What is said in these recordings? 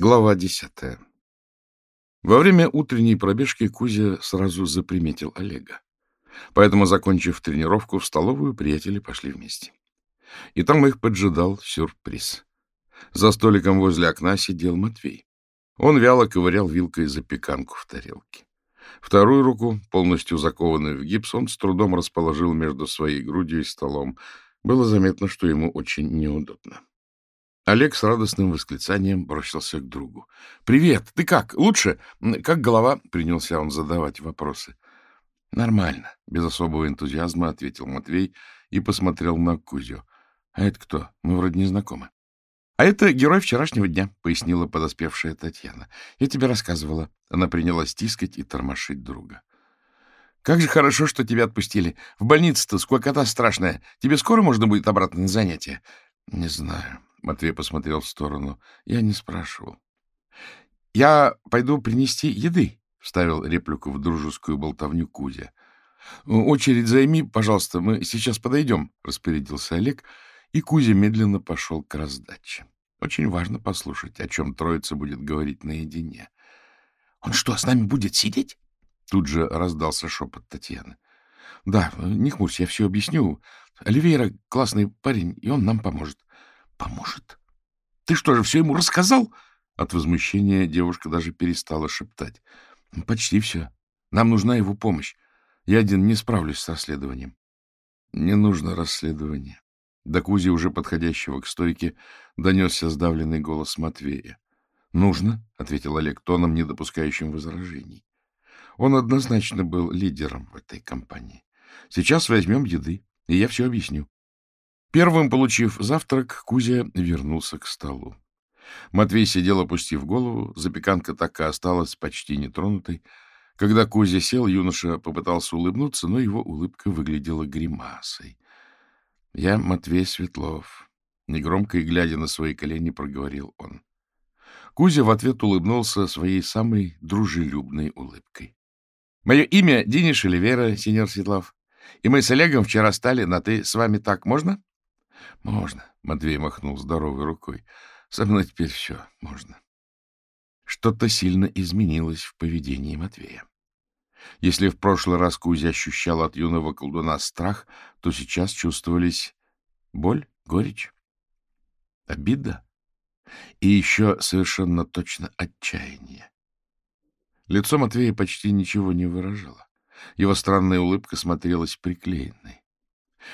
Глава десятая. Во время утренней пробежки Кузя сразу заприметил Олега. Поэтому, закончив тренировку, в столовую приятели пошли вместе. И там их поджидал сюрприз. За столиком возле окна сидел Матвей. Он вяло ковырял вилкой запеканку в тарелке. Вторую руку, полностью закованную в гипс, он с трудом расположил между своей грудью и столом. Было заметно, что ему очень неудобно. Олег с радостным восклицанием бросился к другу. — Привет! Ты как? Лучше? Как голова? — принялся он задавать вопросы. — Нормально, — без особого энтузиазма ответил Матвей и посмотрел на Кузю. — А это кто? Мы вроде не знакомы. — А это герой вчерашнего дня, — пояснила подоспевшая Татьяна. — Я тебе рассказывала. Она принялась тискать и тормошить друга. — Как же хорошо, что тебя отпустили. В больнице-то сколько-то страшная. Тебе скоро можно будет обратно на занятия? — Не знаю, Матвей посмотрел в сторону. Я не спрашивал. — Я пойду принести еды, — вставил реплику в дружескую болтовню Кузя. — Очередь займи, пожалуйста, мы сейчас подойдем, — распорядился Олег, и Кузя медленно пошел к раздаче. Очень важно послушать, о чем троица будет говорить наедине. — Он что, с нами будет сидеть? Тут же раздался шепот Татьяны. — Да, не хмурься, я все объясню. Оливейра классный парень, и он нам поможет. Поможет? Ты что же, все ему рассказал? От возмущения девушка даже перестала шептать. Почти все. Нам нужна его помощь. Я один не справлюсь с расследованием. Не нужно расследование. До Кузи, уже подходящего к стойке, донесся сдавленный голос Матвея. — Нужно, — ответил Олег тоном, не допускающим возражений. Он однозначно был лидером в этой компании. Сейчас возьмем еды, и я все объясню. Первым, получив завтрак, Кузя вернулся к столу. Матвей сидел, опустив голову, запеканка так и осталась почти нетронутой. Когда Кузя сел, юноша попытался улыбнуться, но его улыбка выглядела гримасой. — Я Матвей Светлов. Негромко и глядя на свои колени, проговорил он. Кузя в ответ улыбнулся своей самой дружелюбной улыбкой. — Мое имя Денис Оливера, сеньор Светлов. И мы с Олегом вчера стали на «ты». С вами так можно? — Можно, — Матвей махнул здоровой рукой. — Со мной теперь все можно. Что-то сильно изменилось в поведении Матвея. Если в прошлый раз Кузя ощущал от юного колдуна страх, то сейчас чувствовались боль, горечь, обида и еще совершенно точно отчаяние. Лицо Матвея почти ничего не выражало. Его странная улыбка смотрелась приклеенной. —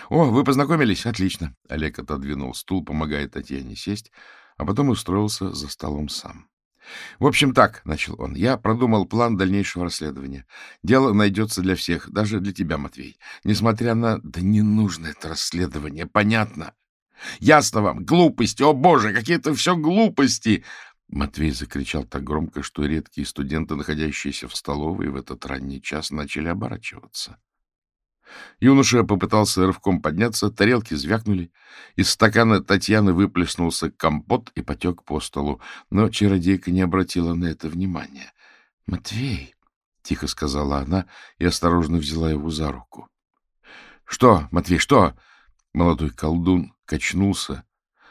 О, вы познакомились? Отлично. Олег отодвинул стул, помогая Татьяне сесть, а потом устроился за столом сам. — В общем, так, — начал он, — я продумал план дальнейшего расследования. Дело найдется для всех, даже для тебя, Матвей. Несмотря на... Да не нужно это расследование, понятно? Ясно вам? Глупости! О, боже, какие-то все глупости! Матвей закричал так громко, что редкие студенты, находящиеся в столовой в этот ранний час, начали оборачиваться. Юноша попытался рывком подняться, тарелки звякнули, из стакана Татьяны выплеснулся компот и потек по столу, но чародейка не обратила на это внимания. — Матвей, — тихо сказала она и осторожно взяла его за руку. — Что, Матвей, что? Молодой колдун качнулся,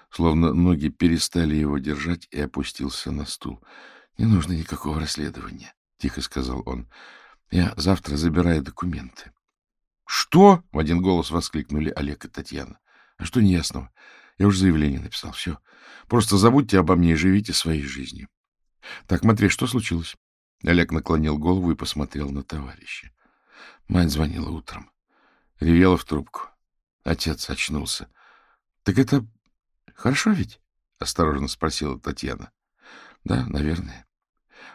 словно ноги перестали его держать, и опустился на стул. — Не нужно никакого расследования, — тихо сказал он. — Я завтра забираю документы. «Что?» — в один голос воскликнули Олег и Татьяна. «А что неясного? Я уже заявление написал. Все. Просто забудьте обо мне и живите своей жизнью». «Так, Матвей, что случилось?» Олег наклонил голову и посмотрел на товарища. Мать звонила утром. Ревела в трубку. Отец очнулся. — Так это хорошо ведь? — осторожно спросила Татьяна. — Да, наверное.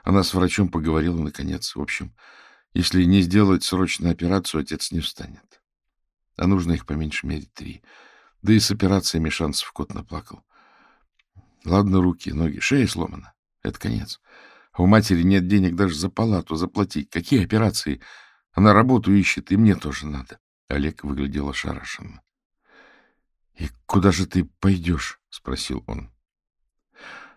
Она с врачом поговорила, наконец. В общем, если не сделать срочную операцию, отец не встанет. А нужно их по меньшей мере три. Да и с операциями шансов кот наплакал. Ладно, руки, ноги, шея сломана. Это конец. А у матери нет денег даже за палату заплатить. Какие операции? Она работу ищет, и мне тоже надо. Олег выглядел ошарашенно. — И куда же ты пойдешь? — спросил он.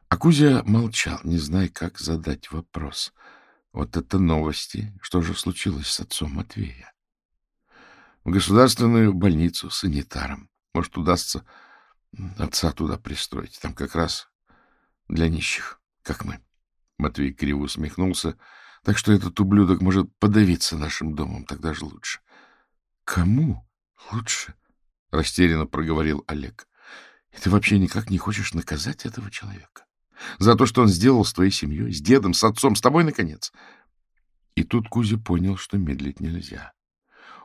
А Кузя молчал, не зная, как задать вопрос. — вот это новости. Что же случилось с отцом Матвея? В государственную больницу санитаром. Может, удастся отца туда пристроить. Там как раз для нищих. — Как мы? — Матвей криво усмехнулся. — Так что этот ублюдок может подавиться нашим домом, тогда же лучше. — Кому лучше? — растерянно проговорил Олег. — И ты вообще никак не хочешь наказать этого человека? За то, что он сделал с твоей семьей, с дедом, с отцом, с тобой, наконец? И тут Кузя понял, что медлить нельзя.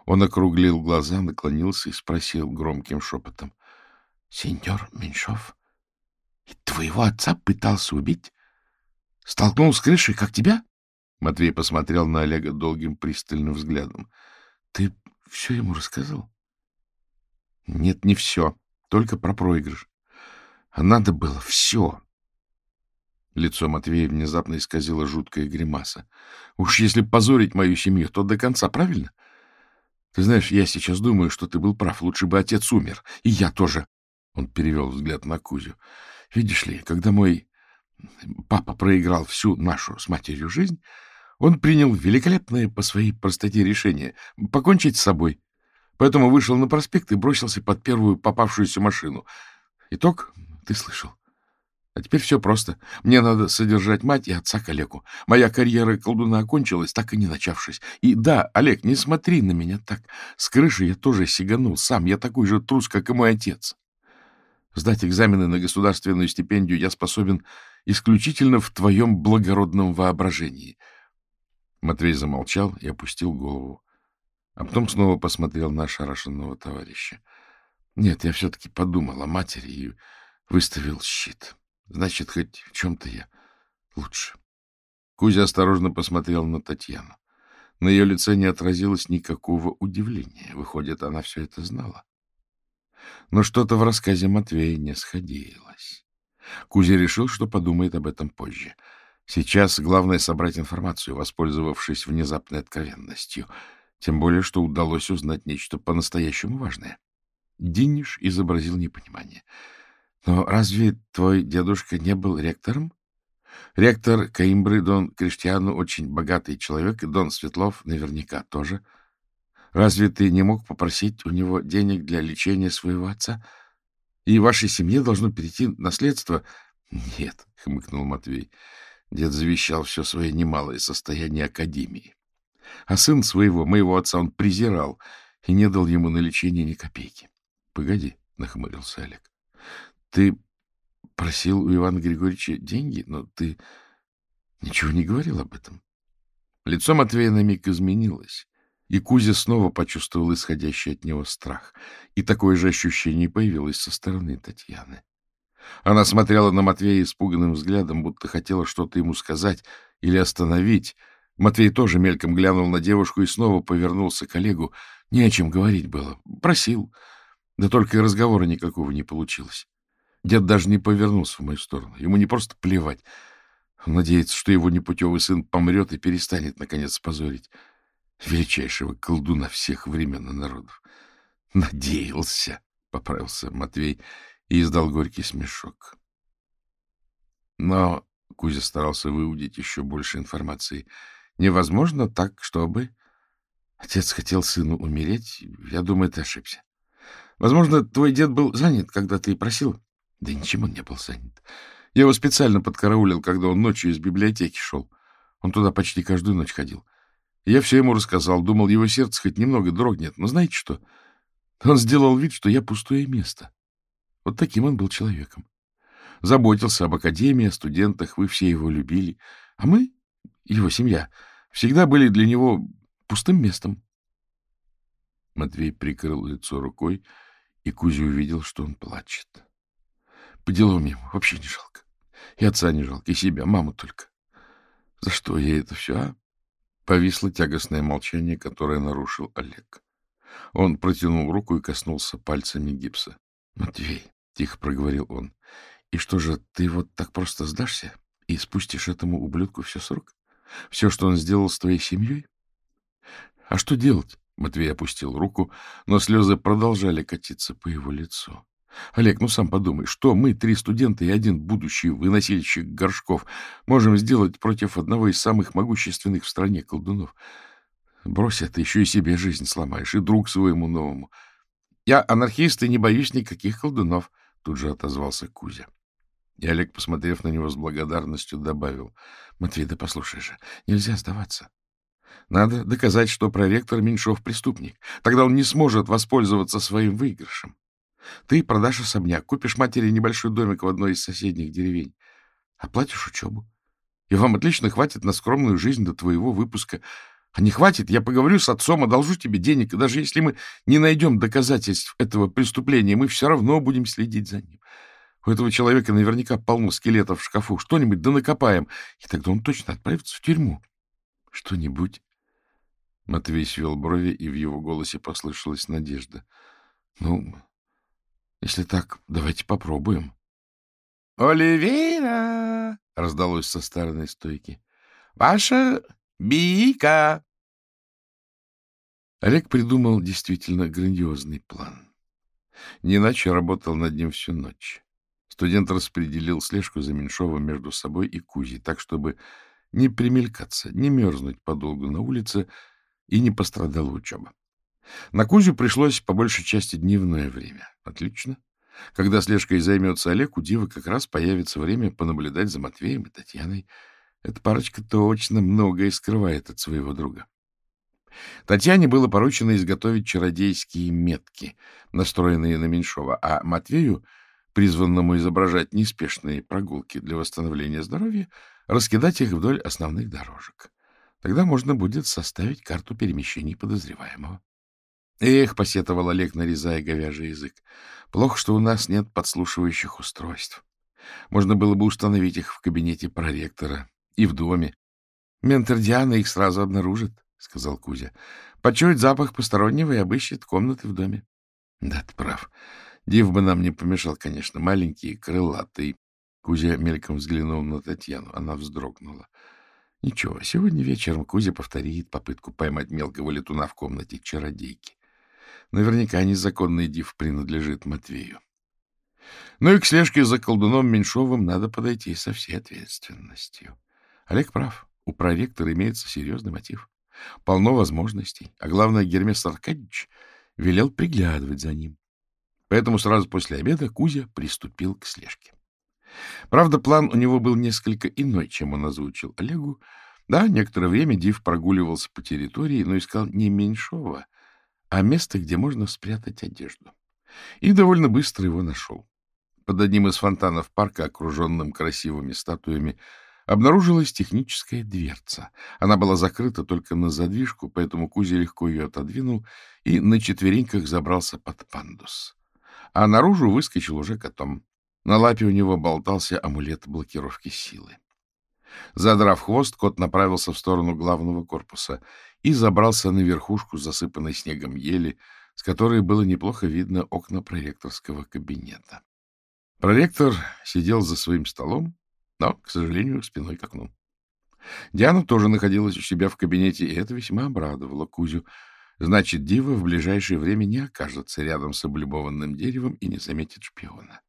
Он округлил глаза, наклонился и спросил громким шепотом. — Сеньор Меньшов, и твоего отца пытался убить? Столкнул с крышей, как тебя? Матвей посмотрел на Олега долгим пристальным взглядом. — Ты все ему рассказал? — Нет, не все, только про проигрыш. А надо было все. Лицо Матвея внезапно исказило жуткая гримаса. — Уж если позорить мою семью, то до конца, правильно? Ты знаешь, я сейчас думаю, что ты был прав. Лучше бы отец умер. И я тоже. Он перевел взгляд на Кузю. Видишь ли, когда мой папа проиграл всю нашу с матерью жизнь, он принял великолепное по своей простоте решение — покончить с собой. Поэтому вышел на проспект и бросился под первую попавшуюся машину. Итог ты слышал. А теперь все просто. Мне надо содержать мать и отца Олегу. Моя карьера колдуна окончилась, так и не начавшись. И да, Олег, не смотри на меня так. С крыши я тоже сиганул сам. Я такой же трус, как и мой отец. Сдать экзамены на государственную стипендию я способен исключительно в твоем благородном воображении. Матвей замолчал и опустил голову, а потом снова посмотрел на ошарашенного товарища. Нет, я все-таки подумал о матери и выставил щит. Значит, хоть в чем-то я лучше. Кузя осторожно посмотрел на Татьяну. На ее лице не отразилось никакого удивления. Выходит, она все это знала. Но что-то в рассказе Матвея не сходилось. Кузя решил, что подумает об этом позже. Сейчас главное собрать информацию, воспользовавшись внезапной откровенностью. Тем более, что удалось узнать нечто по-настоящему важное. Диниш изобразил непонимание. — Но разве твой дедушка не был ректором? Ректор Каимбры Дон Криштиану очень богатый человек, и Дон Светлов наверняка тоже — Разве ты не мог попросить у него денег для лечения своего отца? И вашей семье должно перейти наследство? — Нет, — хмыкнул Матвей. Дед завещал все свое немалое состояние Академии. А сын своего, моего отца, он презирал и не дал ему на лечение ни копейки. — Погоди, — нахмурился Олег. — Ты просил у Ивана Григорьевича деньги, но ты ничего не говорил об этом. Лицо Матвея на миг изменилось. И Кузя снова почувствовал исходящий от него страх. И такое же ощущение появилось со стороны Татьяны. Она смотрела на Матвея испуганным взглядом, будто хотела что-то ему сказать или остановить. Матвей тоже мельком глянул на девушку и снова повернулся к Олегу. Не о чем говорить было. Просил. Да только и разговора никакого не получилось. Дед даже не повернулся в мою сторону. Ему не просто плевать. Он надеется, что его непутевый сын помрет и перестанет, наконец, позорить величайшего колдуна всех времен и народов. Надеялся, — поправился Матвей и издал горький смешок. Но Кузя старался выудить еще больше информации. Невозможно так, чтобы... Отец хотел сыну умереть. Я думаю, ты ошибся. Возможно, твой дед был занят, когда ты просил. Да ничем он не был занят. Я его специально подкараулил, когда он ночью из библиотеки шел. Он туда почти каждую ночь ходил. Я все ему рассказал, думал, его сердце хоть немного дрогнет. Но знаете что? Он сделал вид, что я пустое место. Вот таким он был человеком. Заботился об академии, о студентах, вы все его любили. А мы, его семья, всегда были для него пустым местом. Матвей прикрыл лицо рукой, и Кузя увидел, что он плачет. По делам ему вообще не жалко. И отца не жалко, и себя, маму только. За что я это все, а? Повисло тягостное молчание, которое нарушил Олег. Он протянул руку и коснулся пальцами гипса. — Матвей, — тихо проговорил он, — и что же, ты вот так просто сдашься и спустишь этому ублюдку все срок? Все, что он сделал с твоей семьей? — А что делать? — Матвей опустил руку, но слезы продолжали катиться по его лицу. Олег, ну сам подумай, что мы, три студента и один будущий выносильщик горшков, можем сделать против одного из самых могущественных в стране колдунов? Брось это, еще и себе жизнь сломаешь, и друг своему новому. Я анархист и не боюсь никаких колдунов, тут же отозвался Кузя. И Олег, посмотрев на него с благодарностью, добавил. — Матвей, да послушай же, нельзя сдаваться. Надо доказать, что проректор Меньшов преступник. Тогда он не сможет воспользоваться своим выигрышем. Ты продашь особняк, купишь матери небольшой домик в одной из соседних деревень, оплатишь учебу. И вам отлично хватит на скромную жизнь до твоего выпуска. А не хватит, я поговорю с отцом, одолжу тебе денег, и даже если мы не найдем доказательств этого преступления, мы все равно будем следить за ним. У этого человека наверняка полно скелетов в шкафу. Что-нибудь да накопаем, и тогда он точно отправится в тюрьму. Что-нибудь. Матвей свел брови, и в его голосе послышалась надежда. Ну, если так, давайте попробуем. «Оливейра!» — раздалось со стороны стойки. «Ваша бика!» Олег придумал действительно грандиозный план. Не иначе работал над ним всю ночь. Студент распределил слежку за Меньшовым между собой и Кузей, так, чтобы не примелькаться, не мерзнуть подолгу на улице и не пострадала учеба. На Кузю пришлось по большей части дневное время. Отлично. Когда слежкой займется Олег, у Дивы как раз появится время понаблюдать за Матвеем и Татьяной. Эта парочка точно многое скрывает от своего друга. Татьяне было поручено изготовить чародейские метки, настроенные на Меньшова, а Матвею, призванному изображать неспешные прогулки для восстановления здоровья, раскидать их вдоль основных дорожек. Тогда можно будет составить карту перемещений подозреваемого. Эх, посетовал Олег, нарезая говяжий язык. Плохо, что у нас нет подслушивающих устройств. Можно было бы установить их в кабинете проректора и в доме. Ментор Диана их сразу обнаружит, — сказал Кузя. Почует запах постороннего и обыщет комнаты в доме. Да, ты прав. Див бы нам не помешал, конечно, маленький, крылатый. Кузя мельком взглянул на Татьяну. Она вздрогнула. Ничего, сегодня вечером Кузя повторит попытку поймать мелкого летуна в комнате чародейки. Наверняка незаконный див принадлежит Матвею. Ну и к слежке за колдуном Меньшовым надо подойти со всей ответственностью. Олег прав. У проректора имеется серьезный мотив. Полно возможностей. А главное, Гермес Аркадьевич велел приглядывать за ним. Поэтому сразу после обеда Кузя приступил к слежке. Правда, план у него был несколько иной, чем он озвучил Олегу. Да, некоторое время Див прогуливался по территории, но искал не Меньшова, а место, где можно спрятать одежду. И довольно быстро его нашел. Под одним из фонтанов парка, окруженным красивыми статуями, обнаружилась техническая дверца. Она была закрыта только на задвижку, поэтому Кузя легко ее отодвинул и на четвереньках забрался под пандус. А наружу выскочил уже котом. На лапе у него болтался амулет блокировки силы. Задрав хвост, кот направился в сторону главного корпуса и забрался на верхушку, засыпанной снегом ели, с которой было неплохо видно окна проректорского кабинета. Проректор сидел за своим столом, но, к сожалению, спиной к окну. Диана тоже находилась у себя в кабинете, и это весьма обрадовало Кузю. Значит, Дива в ближайшее время не окажется рядом с облюбованным деревом и не заметит шпиона.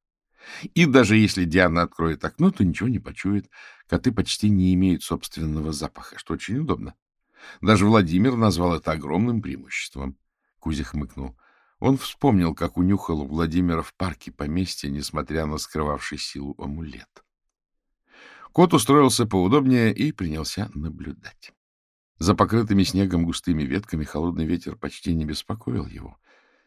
И даже если Диана откроет окно, то ничего не почует. Коты почти не имеют собственного запаха, что очень удобно. Даже Владимир назвал это огромным преимуществом. Кузя хмыкнул. Он вспомнил, как унюхал Владимира в парке поместья, несмотря на скрывавший силу амулет. Кот устроился поудобнее и принялся наблюдать. За покрытыми снегом густыми ветками холодный ветер почти не беспокоил его.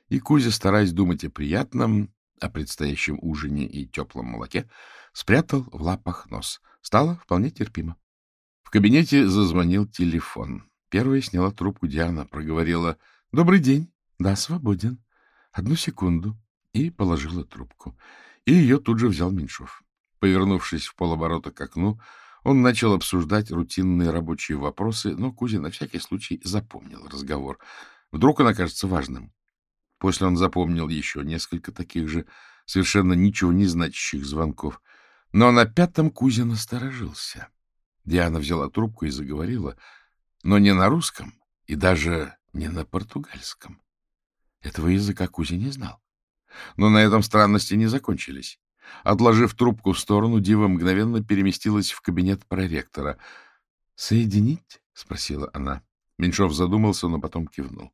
И Кузя, стараясь думать о приятном, о предстоящем ужине и теплом молоке, спрятал в лапах нос. Стало вполне терпимо. В кабинете зазвонил телефон. Первая сняла трубку Диана, проговорила «Добрый день». «Да, свободен. Одну секунду». И положила трубку. И ее тут же взял Меньшов. Повернувшись в полоборота к окну, он начал обсуждать рутинные рабочие вопросы, но Кузя на всякий случай запомнил разговор. Вдруг он окажется важным. После он запомнил еще несколько таких же, совершенно ничего не значащих звонков. Но на пятом Кузя насторожился. Диана взяла трубку и заговорила, но не на русском и даже не на португальском. Этого языка Кузя не знал. Но на этом странности не закончились. Отложив трубку в сторону, Дива мгновенно переместилась в кабинет проректора. — Соединить? — спросила она. Меньшов задумался, но потом кивнул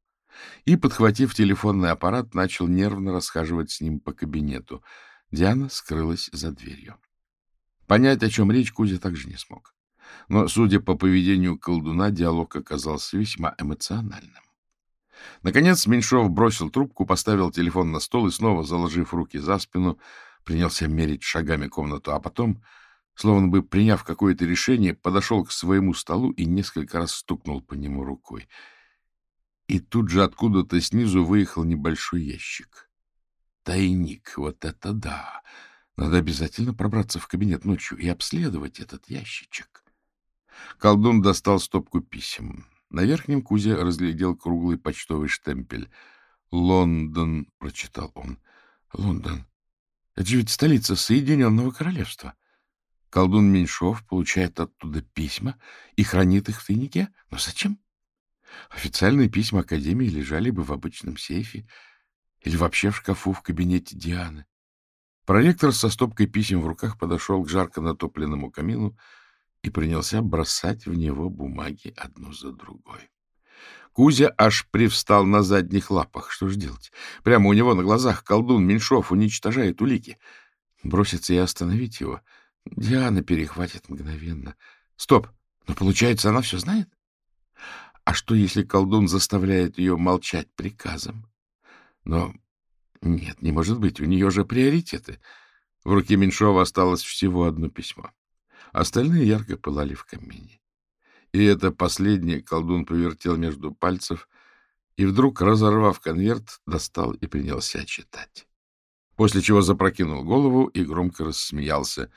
и, подхватив телефонный аппарат, начал нервно расхаживать с ним по кабинету. Диана скрылась за дверью. Понять, о чем речь, Кузя также не смог. Но, судя по поведению колдуна, диалог оказался весьма эмоциональным. Наконец Меньшов бросил трубку, поставил телефон на стол и снова, заложив руки за спину, принялся мерить шагами комнату, а потом, словно бы приняв какое-то решение, подошел к своему столу и несколько раз стукнул по нему рукой. И тут же откуда-то снизу выехал небольшой ящик. Тайник, вот это да! Надо обязательно пробраться в кабинет ночью и обследовать этот ящичек. Колдун достал стопку писем. На верхнем кузе разглядел круглый почтовый штемпель. «Лондон», — прочитал он. «Лондон. Это же ведь столица Соединенного Королевства. Колдун Меньшов получает оттуда письма и хранит их в тайнике. Но зачем? Официальные письма Академии лежали бы в обычном сейфе или вообще в шкафу в кабинете Дианы. Проректор со стопкой писем в руках подошел к жарко натопленному камину и принялся бросать в него бумаги одну за другой. Кузя аж привстал на задних лапах. Что же делать? Прямо у него на глазах колдун Меньшов уничтожает улики. Броситься и остановить его. Диана перехватит мгновенно. Стоп! Но получается, она все знает? А что, если колдун заставляет ее молчать приказом? Но нет, не может быть, у нее же приоритеты. В руке Меньшова осталось всего одно письмо. Остальные ярко пылали в камине. И это последнее колдун повертел между пальцев и вдруг, разорвав конверт, достал и принялся читать. После чего запрокинул голову и громко рассмеялся.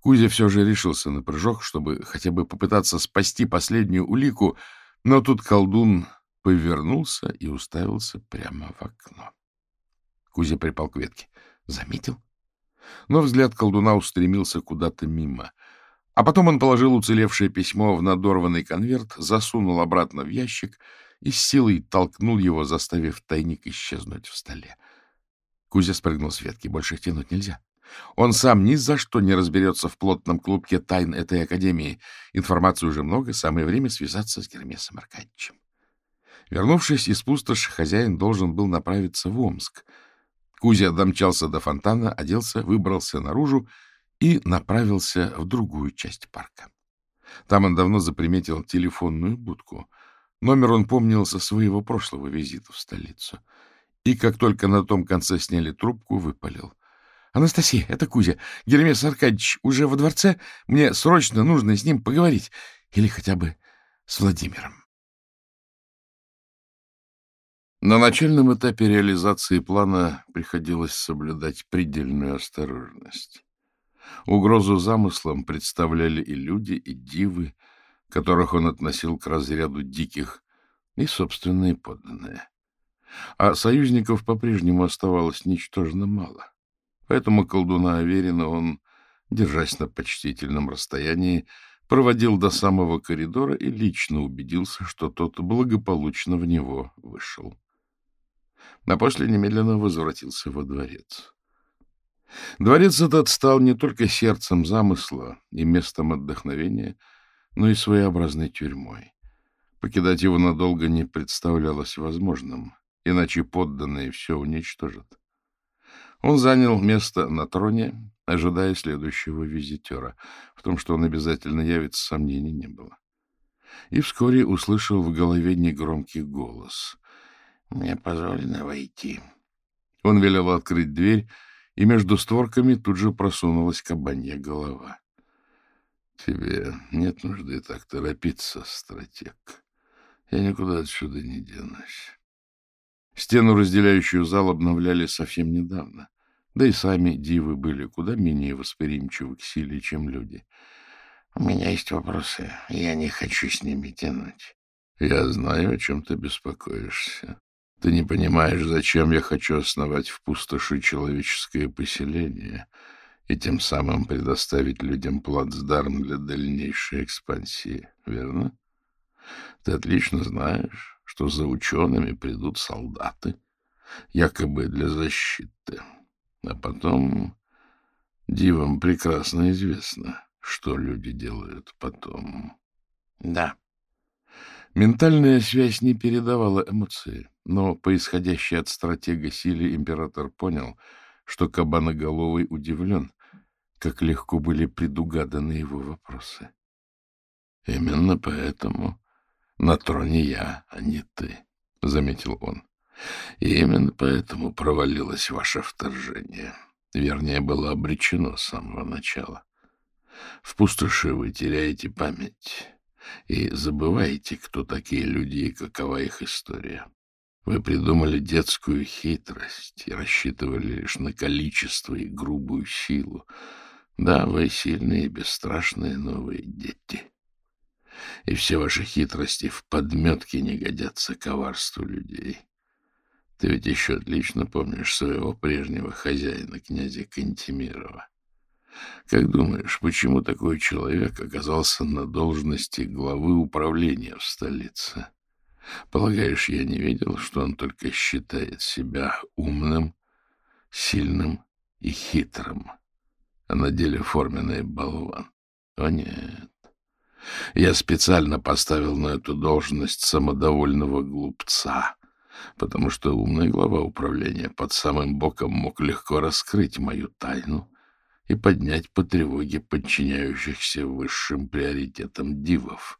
Кузя все же решился на прыжок, чтобы хотя бы попытаться спасти последнюю улику, но тут колдун повернулся и уставился прямо в окно. Кузя припал к ветке. Заметил? Но взгляд колдуна устремился куда-то мимо. А потом он положил уцелевшее письмо в надорванный конверт, засунул обратно в ящик и с силой толкнул его, заставив тайник исчезнуть в столе. Кузя спрыгнул с ветки. Больше тянуть нельзя. Он сам ни за что не разберется в плотном клубке тайн этой академии. Информации уже много, самое время связаться с Гермесом Аркадьевичем. Вернувшись из пустоши, хозяин должен был направиться в Омск — Кузя домчался до фонтана, оделся, выбрался наружу и направился в другую часть парка. Там он давно заприметил телефонную будку. Номер он помнил со своего прошлого визита в столицу. И как только на том конце сняли трубку, выпалил. — Анастасия, это Кузя. Гермес Аркадьевич уже во дворце. Мне срочно нужно с ним поговорить. Или хотя бы с Владимиром. На начальном этапе реализации плана приходилось соблюдать предельную осторожность. Угрозу замыслам представляли и люди, и дивы, которых он относил к разряду диких, и собственные подданные. А союзников по-прежнему оставалось ничтожно мало. Поэтому колдуна Аверина он, держась на почтительном расстоянии, проводил до самого коридора и лично убедился, что тот благополучно в него вышел а после немедленно возвратился во дворец. Дворец этот стал не только сердцем замысла и местом отдохновения, но и своеобразной тюрьмой. Покидать его надолго не представлялось возможным, иначе подданные все уничтожат. Он занял место на троне, ожидая следующего визитера. В том, что он обязательно явится, сомнений не было. И вскоре услышал в голове негромкий голос. Мне позволено войти. Он велел открыть дверь, и между створками тут же просунулась кабанья голова. — Тебе нет нужды так торопиться, стратег. Я никуда отсюда не денусь. Стену, разделяющую зал, обновляли совсем недавно. Да и сами дивы были куда менее восприимчивы к силе, чем люди. — У меня есть вопросы, я не хочу с ними тянуть. — Я знаю, о чем ты беспокоишься. Ты не понимаешь, зачем я хочу основать в пустоши человеческое поселение и тем самым предоставить людям плацдарм для дальнейшей экспансии, верно? Ты отлично знаешь, что за учеными придут солдаты, якобы для защиты. А потом дивам прекрасно известно, что люди делают потом. Да. Ментальная связь не передавала эмоции. Но по исходящей от стратега силе император понял, что Кабаноголовый удивлен. как легко были предугаданы его вопросы. — Именно поэтому на троне я, а не ты, — заметил он. — И именно поэтому провалилось ваше вторжение. Вернее, было обречено с самого начала. В пустоши вы теряете память и забываете, кто такие люди и какова их история. Вы придумали детскую хитрость и рассчитывали лишь на количество и грубую силу. Да, вы сильные и бесстрашные новые дети. И все ваши хитрости в подметке не годятся коварству людей. Ты ведь еще отлично помнишь своего прежнего хозяина, князя Кантемирова. Как думаешь, почему такой человек оказался на должности главы управления в столице? Полагаешь, я не видел, что он только считает себя умным, сильным и хитрым, а на деле форменный болван? О нет. Я специально поставил на эту должность самодовольного глупца, потому что умный глава управления под самым боком мог легко раскрыть мою тайну и поднять по тревоге подчиняющихся высшим приоритетам дивов,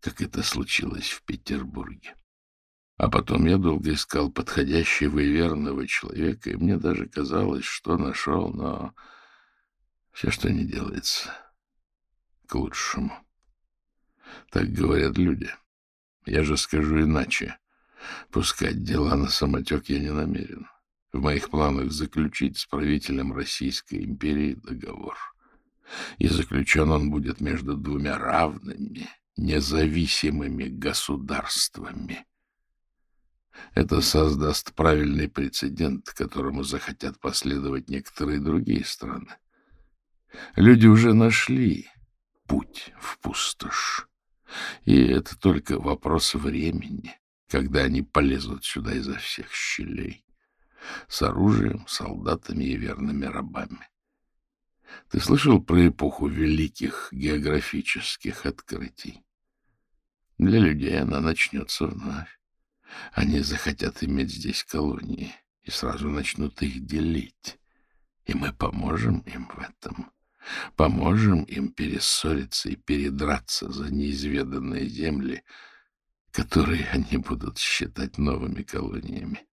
как это случилось в Петербурге. А потом я долго искал подходящего и верного человека, и мне даже казалось, что нашел, но все, что не делается, к лучшему. Так говорят люди. Я же скажу иначе. Пускать дела на самотек я не намерен. В моих планах заключить с правителем Российской империи договор. И заключен он будет между двумя равными, независимыми государствами. Это создаст правильный прецедент, которому захотят последовать некоторые другие страны. Люди уже нашли путь в пустошь. И это только вопрос времени, когда они полезут сюда изо всех щелей. С оружием, солдатами и верными рабами. Ты слышал про эпоху великих географических открытий? Для людей она начнется вновь. Они захотят иметь здесь колонии и сразу начнут их делить. И мы поможем им в этом. Поможем им перессориться и передраться за неизведанные земли, которые они будут считать новыми колониями.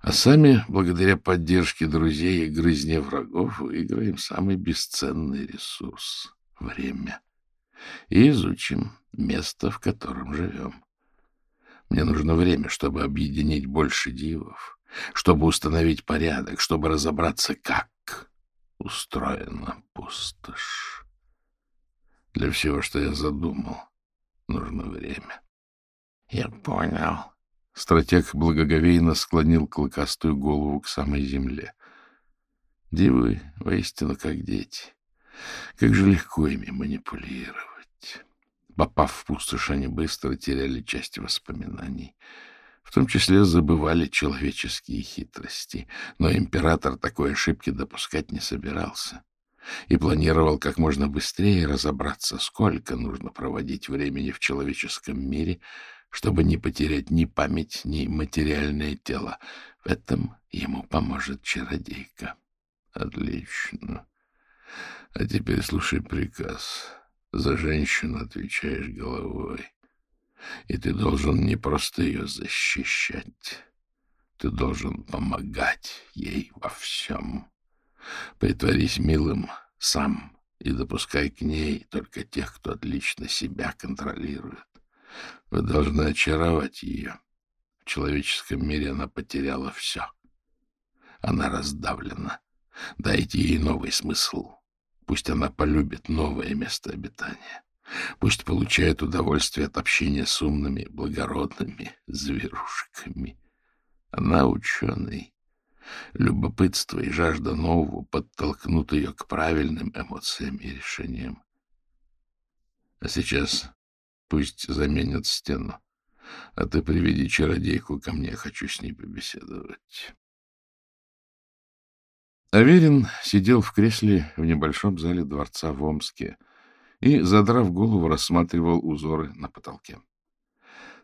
А сами, благодаря поддержке друзей и грызне врагов, выиграем самый бесценный ресурс — время. И изучим место, в котором живем. Мне нужно время, чтобы объединить больше дивов, чтобы установить порядок, чтобы разобраться, как устроена пустошь. Для всего, что я задумал, нужно время. — Я понял. Стратег благоговейно склонил клыкастую голову к самой земле. Дивы воистину как дети. Как же легко ими манипулировать. Попав в пустошь, они быстро теряли часть воспоминаний — в том числе забывали человеческие хитрости. Но император такой ошибки допускать не собирался и планировал как можно быстрее разобраться, сколько нужно проводить времени в человеческом мире, чтобы не потерять ни память, ни материальное тело. В этом ему поможет чародейка. Отлично. А теперь слушай приказ. За женщину отвечаешь головой. И ты должен не просто ее защищать, ты должен помогать ей во всем. Притворись милым сам и допускай к ней только тех, кто отлично себя контролирует. Вы должны очаровать ее. В человеческом мире она потеряла все. Она раздавлена. Дайте ей новый смысл. Пусть она полюбит новое место обитания. Пусть получает удовольствие от общения с умными, благородными зверушками. Она ученый. Любопытство и жажда нового подтолкнут ее к правильным эмоциям и решениям. А сейчас пусть заменят стену. А ты приведи чародейку ко мне, хочу с ней побеседовать. Аверин сидел в кресле в небольшом зале дворца в Омске — и, задрав голову, рассматривал узоры на потолке.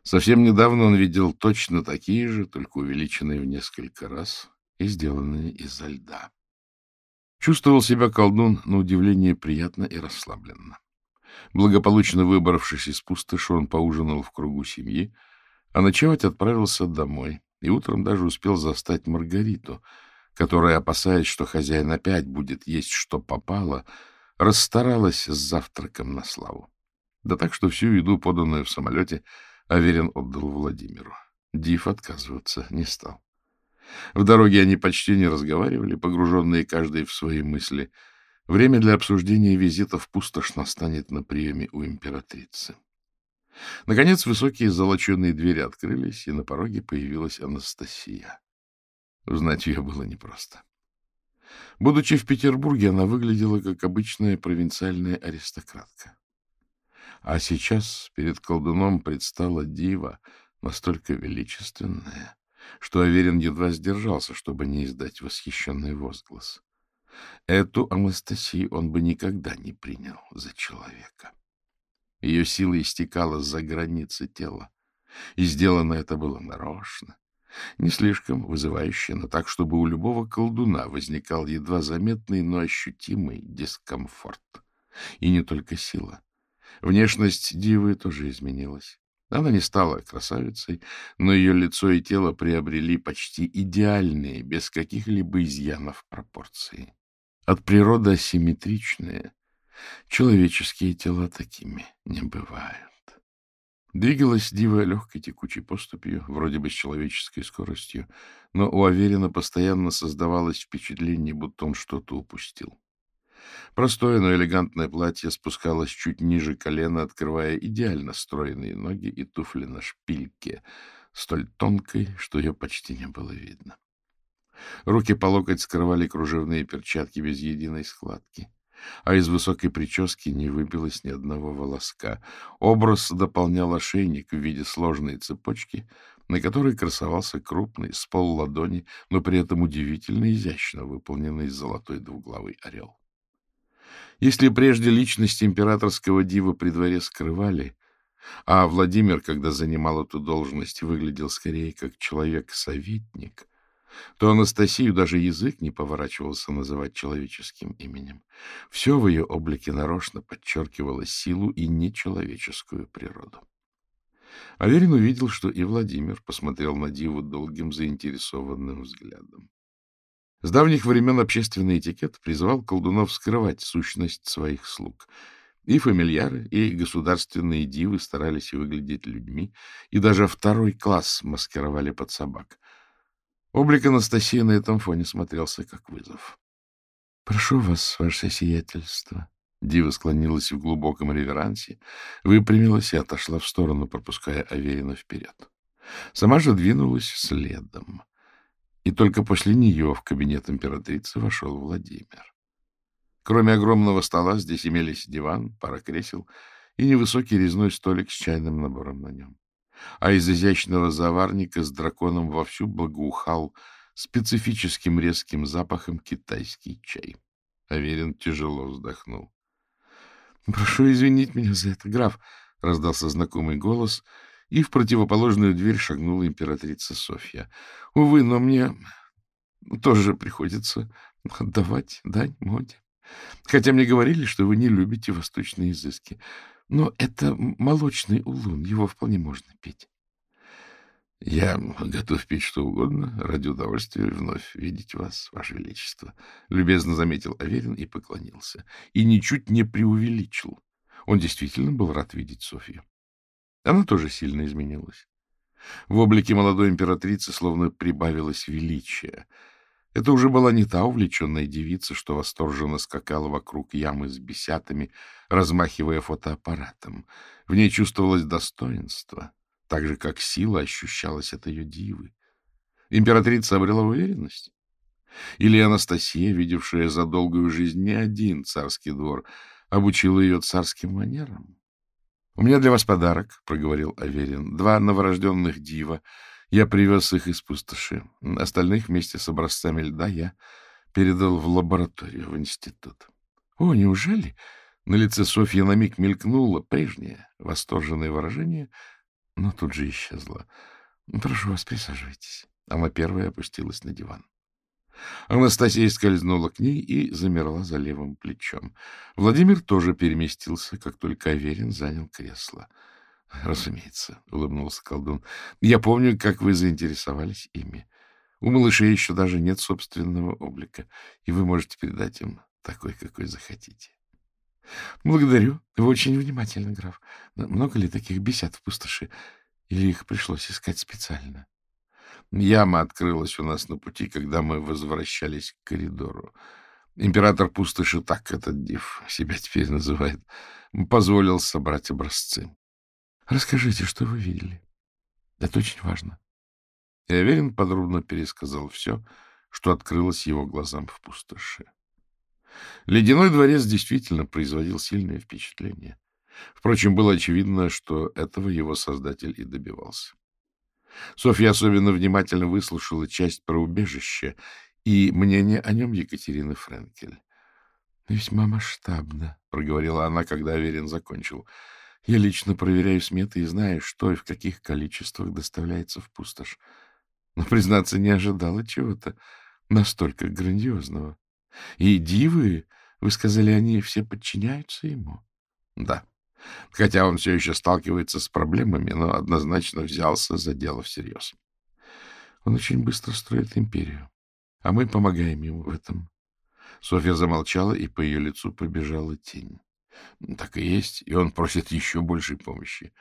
Совсем недавно он видел точно такие же, только увеличенные в несколько раз и сделанные изо льда. Чувствовал себя колдун, на удивление, приятно и расслабленно. Благополучно выбравшись из пустоши, он поужинал в кругу семьи, а ночевать отправился домой, и утром даже успел застать Маргариту, которая, опасаясь, что хозяин опять будет есть что попало, расстаралась с завтраком на славу. Да так, что всю еду, поданную в самолете, Аверин отдал Владимиру. Див отказываться не стал. В дороге они почти не разговаривали, погруженные каждый в свои мысли. Время для обсуждения визита в пустошь настанет на приеме у императрицы. Наконец высокие золоченые двери открылись, и на пороге появилась Анастасия. Узнать ее было непросто. Будучи в Петербурге, она выглядела как обычная провинциальная аристократка. А сейчас перед колдуном предстала дива, настолько величественная, что Аверин едва сдержался, чтобы не издать восхищенный возглас. Эту Анастасию он бы никогда не принял за человека. Ее сила истекала за границы тела, и сделано это было нарочно, не слишком вызывающе, но так, чтобы у любого колдуна возникал едва заметный, но ощутимый дискомфорт. И не только сила. Внешность дивы тоже изменилась. Она не стала красавицей, но ее лицо и тело приобрели почти идеальные, без каких-либо изъянов пропорции. От природы асимметричные. Человеческие тела такими не бывают. Двигалась дива легкой текучей поступью, вроде бы с человеческой скоростью, но у Аверина постоянно создавалось впечатление, будто он что-то упустил. Простое, но элегантное платье спускалось чуть ниже колена, открывая идеально стройные ноги и туфли на шпильке, столь тонкой, что ее почти не было видно. Руки по локоть скрывали кружевные перчатки без единой складки, а из высокой прически не выбилось ни одного волоска. Образ дополнял ошейник в виде сложной цепочки, на которой красовался крупный, с пол ладони, но при этом удивительно изящно выполненный золотой двуглавый орел. Если прежде личность императорского дива при дворе скрывали, а Владимир, когда занимал эту должность, выглядел скорее как человек-советник, то Анастасию даже язык не поворачивался называть человеческим именем. Все в ее облике нарочно подчеркивало силу и нечеловеческую природу. Аверин увидел, что и Владимир посмотрел на Диву долгим заинтересованным взглядом. С давних времен общественный этикет призывал колдунов скрывать сущность своих слуг. И фамильяры, и государственные дивы старались выглядеть людьми, и даже второй класс маскировали под собак. Облик Анастасии на этом фоне смотрелся как вызов. — Прошу вас, ваше сиятельство. Дива склонилась в глубоком реверансе, выпрямилась и отошла в сторону, пропуская Аверина вперед. Сама же двинулась следом и только после нее в кабинет императрицы вошел Владимир. Кроме огромного стола здесь имелись диван, пара кресел и невысокий резной столик с чайным набором на нем. А из изящного заварника с драконом вовсю благоухал специфическим резким запахом китайский чай. Аверин тяжело вздохнул. — Прошу извинить меня за это, граф, — раздался знакомый голос — и в противоположную дверь шагнула императрица Софья. — Увы, но мне тоже приходится отдавать дань моде. Хотя мне говорили, что вы не любите восточные изыски. Но это молочный улун, его вполне можно пить. — Я готов пить что угодно ради удовольствия вновь видеть вас, Ваше Величество, — любезно заметил Аверин и поклонился. И ничуть не преувеличил. Он действительно был рад видеть Софью. Она тоже сильно изменилась. В облике молодой императрицы словно прибавилось величие. Это уже была не та увлеченная девица, что восторженно скакала вокруг ямы с бесятами, размахивая фотоаппаратом. В ней чувствовалось достоинство, так же, как сила ощущалась от ее дивы. Императрица обрела уверенность. Или Анастасия, видевшая за долгую жизнь не один царский двор, обучила ее царским манерам. — У меня для вас подарок, — проговорил Аверин. — Два новорожденных дива. Я привез их из пустоши. Остальных вместе с образцами льда я передал в лабораторию, в институт. — О, неужели? На лице Софьи на миг мелькнуло прежнее восторженное выражение, но тут же исчезло. — Прошу вас, присаживайтесь. Она первая опустилась на диван. Анастасия скользнула к ней и замерла за левым плечом. Владимир тоже переместился, как только Аверин занял кресло. — Разумеется, — улыбнулся колдун. — Я помню, как вы заинтересовались ими. У малышей еще даже нет собственного облика, и вы можете передать им такой, какой захотите. — Благодарю. Вы очень внимательны, граф. Много ли таких бесят в пустоши? Или их пришлось искать специально? Яма открылась у нас на пути, когда мы возвращались к коридору. Император пустоши, так этот див себя теперь называет, позволил собрать образцы. — Расскажите, что вы видели. Это очень важно. И Аверин подробно пересказал все, что открылось его глазам в пустоши. Ледяной дворец действительно производил сильное впечатление. Впрочем, было очевидно, что этого его создатель и добивался. Софья особенно внимательно выслушала часть про убежище и мнение о нем Екатерины Френкель. — Весьма масштабно, — проговорила она, когда Аверин закончил. — Я лично проверяю сметы и знаю, что и в каких количествах доставляется в пустошь. Но, признаться, не ожидала чего-то настолько грандиозного. И дивы, вы сказали, они все подчиняются ему? — Да. Хотя он все еще сталкивается с проблемами, но однозначно взялся за дело всерьез. Он очень быстро строит империю, а мы помогаем ему в этом. Софья замолчала, и по ее лицу побежала тень. Так и есть, и он просит еще большей помощи.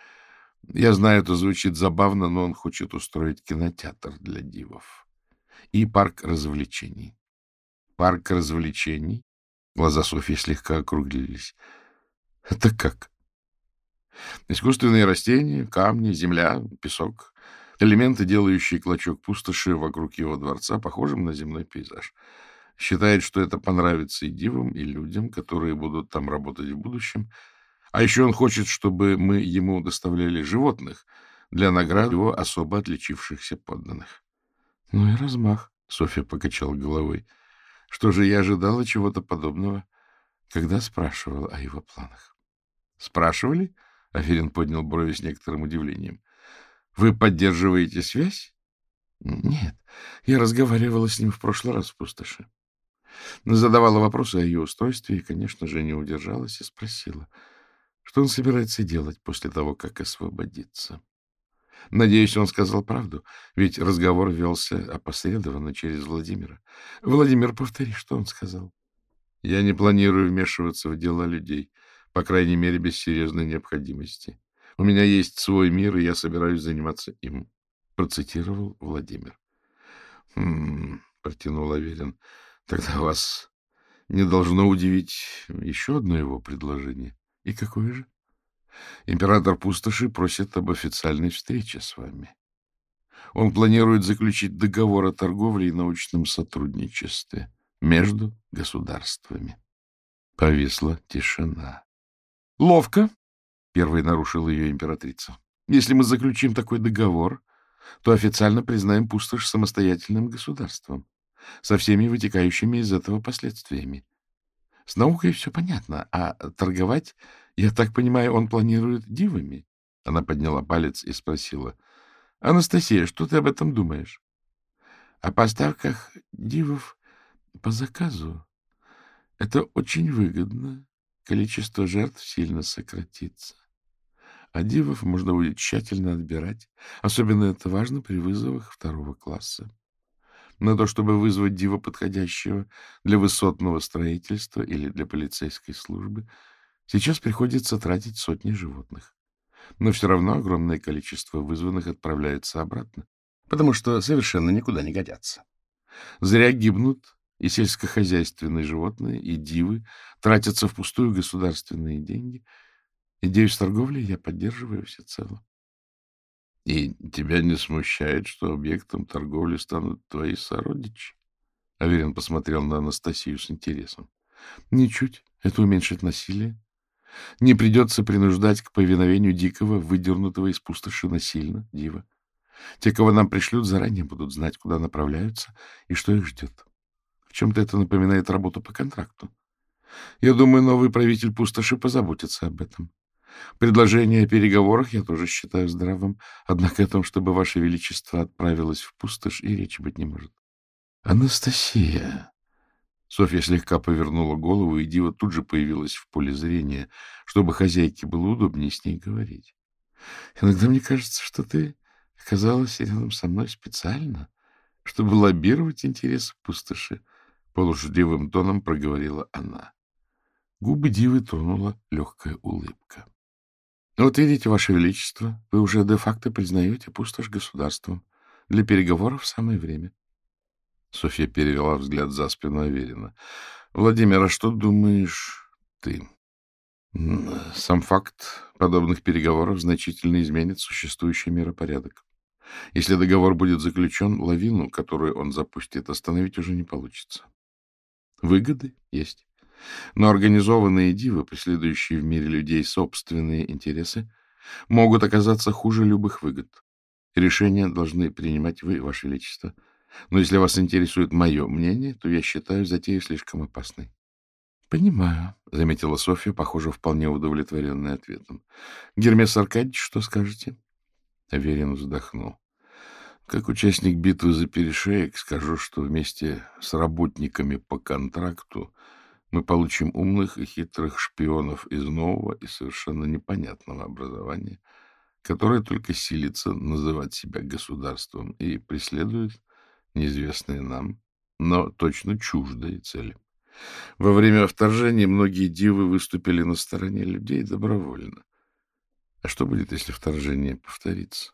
Я знаю, это звучит забавно, но он хочет устроить кинотеатр для дивов и парк развлечений. Парк развлечений? Глаза Софьи слегка округлились. Это как? Искусственные растения, камни, земля, песок. Элементы, делающие клочок пустоши вокруг его дворца, похожим на земной пейзаж. Считает, что это понравится и дивам, и людям, которые будут там работать в будущем. А еще он хочет, чтобы мы ему доставляли животных для наград его особо отличившихся подданных. — Ну и размах, — Софья покачала головой. Что же я ожидала чего-то подобного, когда спрашивала о его планах? — Спрашивали? — Аферин поднял брови с некоторым удивлением. — Вы поддерживаете связь? — Нет, я разговаривала с ним в прошлый раз в пустоши. Задавала вопросы о ее устройстве и, конечно же, не удержалась и спросила, что он собирается делать после того, как освободится. Надеюсь, он сказал правду, ведь разговор велся опосредованно через Владимира. Владимир, повтори, что он сказал. Я не планирую вмешиваться в дела людей, по крайней мере, без серьезной необходимости. У меня есть свой мир, и я собираюсь заниматься им, — процитировал Владимир. «Хм, — протянул Аверин, — тогда вас не должно удивить еще одно его предложение. И какое же? Император Пустоши просит об официальной встрече с вами. Он планирует заключить договор о торговле и научном сотрудничестве между государствами. Повисла тишина. — Ловко, — первой нарушила ее императрица. — Если мы заключим такой договор, то официально признаем пустошь самостоятельным государством, со всеми вытекающими из этого последствиями. С наукой все понятно, а торговать я так понимаю, он планирует дивами? Она подняла палец и спросила. — Анастасия, что ты об этом думаешь? — О поставках дивов по заказу. Это очень выгодно. Количество жертв сильно сократится. А дивов можно будет тщательно отбирать. Особенно это важно при вызовах второго класса. На то, чтобы вызвать дива подходящего для высотного строительства или для полицейской службы — Сейчас приходится тратить сотни животных. Но все равно огромное количество вызванных отправляется обратно, потому что совершенно никуда не годятся. Зря гибнут и сельскохозяйственные животные, и дивы, тратятся впустую государственные деньги. Идею с торговлей я поддерживаю всецело. — И тебя не смущает, что объектом торговли станут твои сородичи? Аверин посмотрел на Анастасию с интересом. — Ничуть. Это уменьшит насилие, не придется принуждать к повиновению дикого, выдернутого из пустоши насильно, дива. Те, кого нам пришлют, заранее будут знать, куда направляются и что их ждет. В чем-то это напоминает работу по контракту. Я думаю, новый правитель пустоши позаботится об этом. Предложение о переговорах я тоже считаю здравым, однако о том, чтобы Ваше Величество отправилось в пустошь, и речи быть не может. — Анастасия! Софья слегка повернула голову, и Дива тут же появилась в поле зрения, чтобы хозяйке было удобнее с ней говорить. — Иногда мне кажется, что ты оказалась рядом со мной специально, чтобы лоббировать интересы пустоши, — полушутливым тоном проговорила она. Губы Дивы тронула легкая улыбка. — Вот видите, Ваше Величество, вы уже де-факто признаете пустошь государством. Для переговоров самое время. Софья перевела взгляд за спину Аверина. — Владимир, а что думаешь ты? Сам факт подобных переговоров значительно изменит существующий миропорядок. Если договор будет заключен, лавину, которую он запустит, остановить уже не получится. Выгоды есть. Но организованные дивы, преследующие в мире людей собственные интересы, могут оказаться хуже любых выгод. Решения должны принимать вы, Ваше Величество. Но если вас интересует мое мнение, то я считаю затею слишком опасной. — Понимаю, — заметила Софья, похоже, вполне удовлетворенная ответом. — Гермес Аркадьевич, что скажете? Аверин вздохнул. Как участник битвы за перешеек скажу, что вместе с работниками по контракту мы получим умных и хитрых шпионов из нового и совершенно непонятного образования, которое только силится называть себя государством и преследует неизвестные нам, но точно чуждые цели. Во время вторжения многие дивы выступили на стороне людей добровольно. А что будет, если вторжение повторится?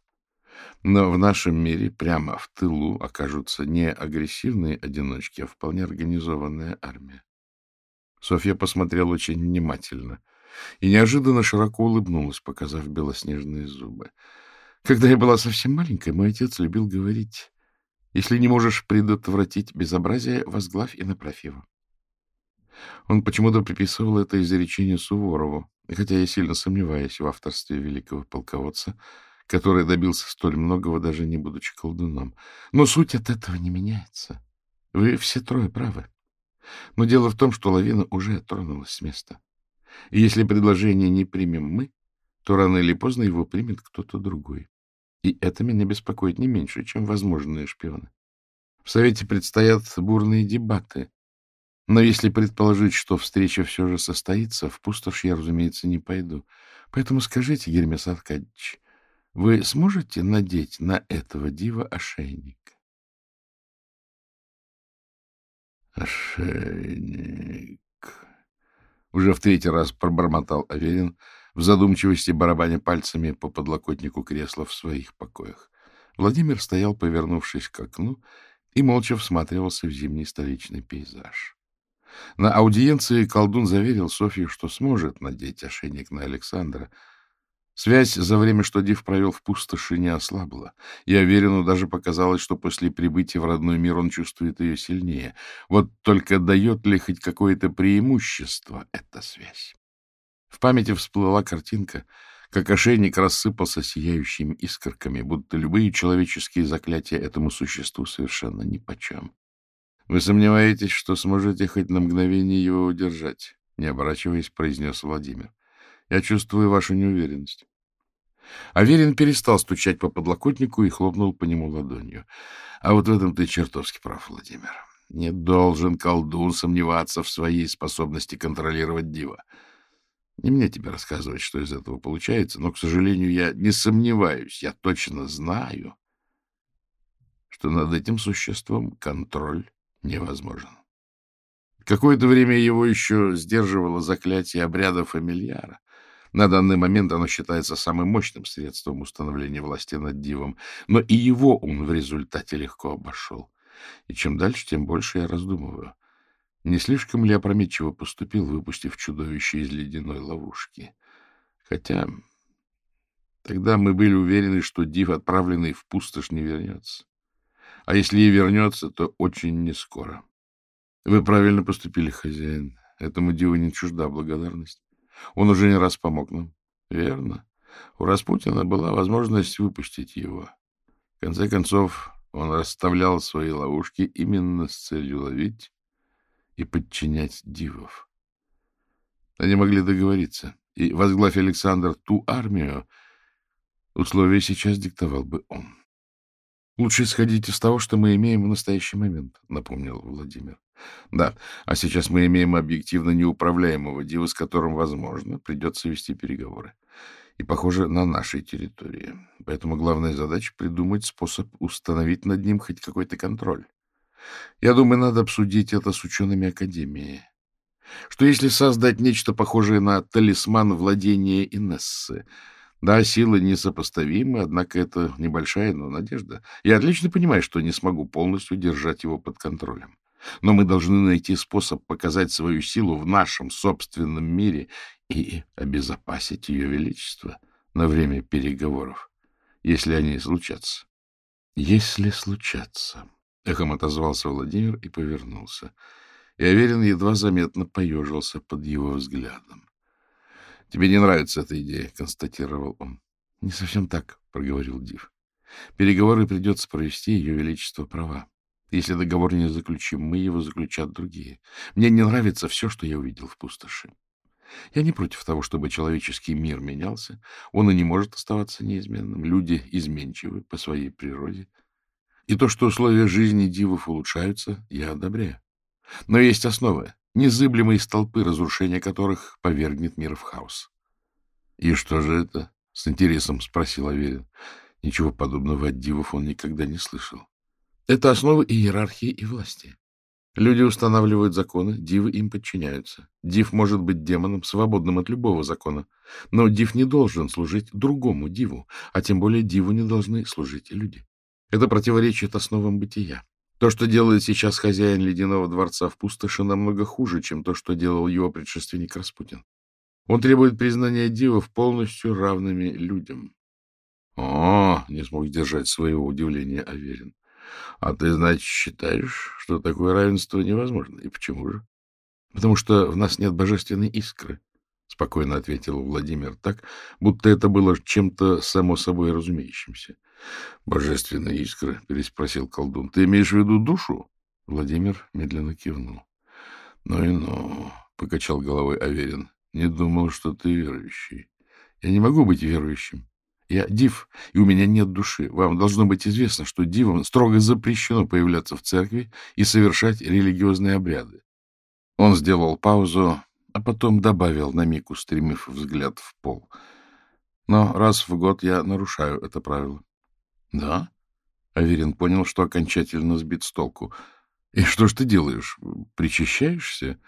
Но в нашем мире прямо в тылу окажутся не агрессивные одиночки, а вполне организованная армия. Софья посмотрела очень внимательно и неожиданно широко улыбнулась, показав белоснежные зубы. Когда я была совсем маленькой, мой отец любил говорить, «Если не можешь предотвратить безобразие, возглавь и направь его». Он почему-то приписывал это изречение Суворову, хотя я сильно сомневаюсь в авторстве великого полководца, который добился столь многого, даже не будучи колдуном. Но суть от этого не меняется. Вы все трое правы. Но дело в том, что лавина уже тронулась с места. И если предложение не примем мы, то рано или поздно его примет кто-то другой. И это меня беспокоит не меньше, чем возможные шпионы. В Совете предстоят бурные дебаты, но если предположить, что встреча все же состоится, в пустошь я, разумеется, не пойду. Поэтому скажите, Гермес Аркадьевич, вы сможете надеть на этого дива ошейник? Ошейник. Уже в третий раз пробормотал Аверин, в задумчивости барабаня пальцами по подлокотнику кресла в своих покоях. Владимир стоял, повернувшись к окну, и молча всматривался в зимний столичный пейзаж. На аудиенции колдун заверил Софью, что сможет надеть ошейник на Александра. Связь за время, что Див провел в пустоши, не ослабла. И Аверину даже показалось, что после прибытия в родной мир он чувствует ее сильнее. Вот только дает ли хоть какое-то преимущество эта связь? В памяти всплыла картинка, как ошейник рассыпался сияющими искорками, будто любые человеческие заклятия этому существу совершенно нипочем. Вы сомневаетесь, что сможете хоть на мгновение его удержать? Не оборачиваясь, произнес Владимир. Я чувствую вашу неуверенность. Аверин перестал стучать по подлокотнику и хлопнул по нему ладонью. А вот в этом ты чертовски прав, Владимир. Не должен колдун сомневаться в своей способности контролировать дива. Не мне тебе рассказывать, что из этого получается, но, к сожалению, я не сомневаюсь, я точно знаю, что над этим существом контроль невозможен. Какое-то время его еще сдерживало заклятие обряда фамильяра. На данный момент оно считается самым мощным средством установления власти над дивом, но и его он в результате легко обошел. И чем дальше, тем больше я раздумываю. Не слишком ли опрометчиво поступил, выпустив чудовище из ледяной ловушки? Хотя тогда мы были уверены, что див, отправленный в пустошь, не вернется. А если и вернется, то очень нескоро. Вы правильно поступили, хозяин. Этому диву не чужда благодарность. Он уже не раз помог нам. Верно. У Распутина была возможность выпустить его. В конце концов, он расставлял свои ловушки именно с целью ловить и подчинять дивов. Они могли договориться, и, возглавь Александр ту армию, условия сейчас диктовал бы он. — Лучше исходить из того, что мы имеем в настоящий момент, — напомнил Владимир. — Да, а сейчас мы имеем объективно неуправляемого дива, с которым, возможно, придется вести переговоры. И, похоже, на нашей территории. Поэтому главная задача — придумать способ установить над ним хоть какой-то контроль. Я думаю, надо обсудить это с учеными Академии. Что если создать нечто похожее на талисман владения Инессы — да, силы несопоставимы, однако это небольшая, но надежда. Я отлично понимаю, что не смогу полностью держать его под контролем. Но мы должны найти способ показать свою силу в нашем собственном мире и обезопасить ее величество на время переговоров, если они случатся. Если случатся. Эхом отозвался Владимир и повернулся. И Аверин едва заметно поежился под его взглядом. Тебе не нравится эта идея, — констатировал он. — Не совсем так, — проговорил Див. Переговоры придется провести, Ее Величество права. Если договор не заключим, мы его заключат другие. Мне не нравится все, что я увидел в пустоши. Я не против того, чтобы человеческий мир менялся. Он и не может оставаться неизменным. Люди изменчивы по своей природе. И то, что условия жизни дивов улучшаются, я одобряю. Но есть основы, незыблемые столпы, разрушения которых повергнет мир в хаос. — И что же это? — с интересом спросил Аверин. Ничего подобного от дивов он никогда не слышал. Это основы иерархии и власти. Люди устанавливают законы, дивы им подчиняются. Див может быть демоном, свободным от любого закона. Но див не должен служить другому диву, а тем более диву не должны служить люди. Это противоречит основам бытия. То, что делает сейчас хозяин ледяного дворца в пустоши, намного хуже, чем то, что делал его предшественник Распутин. Он требует признания дивов полностью равными людям. — О, не смог сдержать своего удивления Аверин. — А ты, значит, считаешь, что такое равенство невозможно? И почему же? — Потому что в нас нет божественной искры, — спокойно ответил Владимир так, будто это было чем-то само собой разумеющимся. — Божественная искра? — переспросил колдун. — Ты имеешь в виду душу? Владимир медленно кивнул. — Ну и ну, — покачал головой Аверин. — Не думал, что ты верующий. Я не могу быть верующим. Я див, и у меня нет души. Вам должно быть известно, что дивам строго запрещено появляться в церкви и совершать религиозные обряды. Он сделал паузу, а потом добавил, на миг устремив взгляд в пол. Но раз в год я нарушаю это правило. Да? Аверин понял, что окончательно сбит с толку. И что ж ты делаешь? Причащаешься?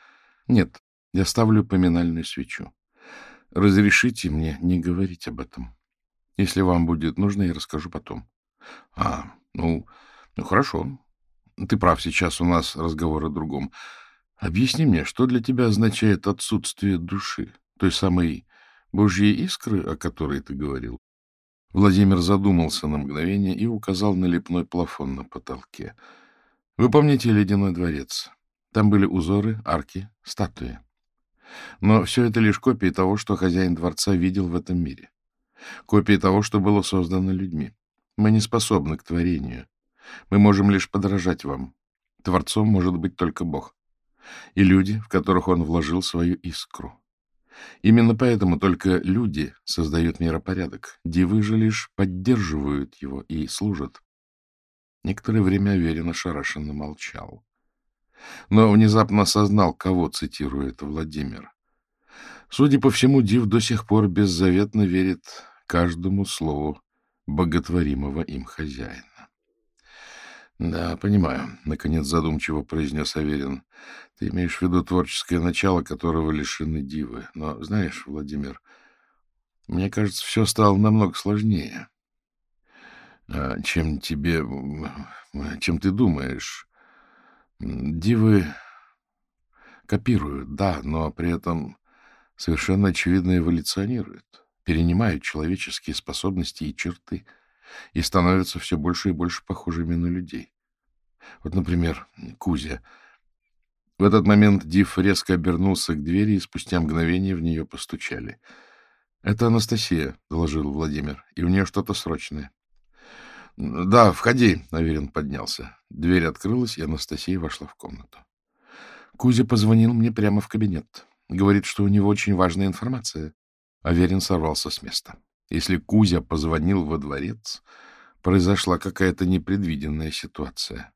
Нет, я ставлю поминальную свечу. Разрешите мне не говорить об этом. Если вам будет нужно, я расскажу потом. А, ну, ну хорошо. Ты прав, сейчас у нас разговор о другом. Объясни мне, что для тебя означает отсутствие души, той самой Божьей искры, о которой ты говорил? Владимир задумался на мгновение и указал на лепной плафон на потолке. Вы помните ледяной дворец? Там были узоры, арки, статуи. Но все это лишь копии того, что хозяин дворца видел в этом мире. Копии того, что было создано людьми. Мы не способны к творению. Мы можем лишь подражать вам. Творцом может быть только Бог. И люди, в которых он вложил свою искру. Именно поэтому только люди создают миропорядок. Дивы же лишь поддерживают его и служат. Некоторое время Аверин ошарашенно молчал. Но внезапно осознал, кого цитирует Владимир. Судя по всему, Див до сих пор беззаветно верит каждому слову боготворимого им хозяина. — Да, понимаю, — наконец задумчиво произнес Аверин. — Ты имеешь в виду творческое начало, которого лишены дивы. Но, знаешь, Владимир, мне кажется, все стало намного сложнее, а, чем тебе... чем ты думаешь. Дивы копируют, да, но при этом совершенно очевидно эволюционируют, перенимают человеческие способности и черты — и становятся все больше и больше похожими на людей. Вот, например, Кузя. В этот момент Див резко обернулся к двери, и спустя мгновение в нее постучали. — Это Анастасия, — доложил Владимир, — и у нее что-то срочное. — Да, входи, — Аверин поднялся. Дверь открылась, и Анастасия вошла в комнату. Кузя позвонил мне прямо в кабинет. Говорит, что у него очень важная информация. Аверин сорвался с места. Если Кузя позвонил во дворец, произошла какая-то непредвиденная ситуация.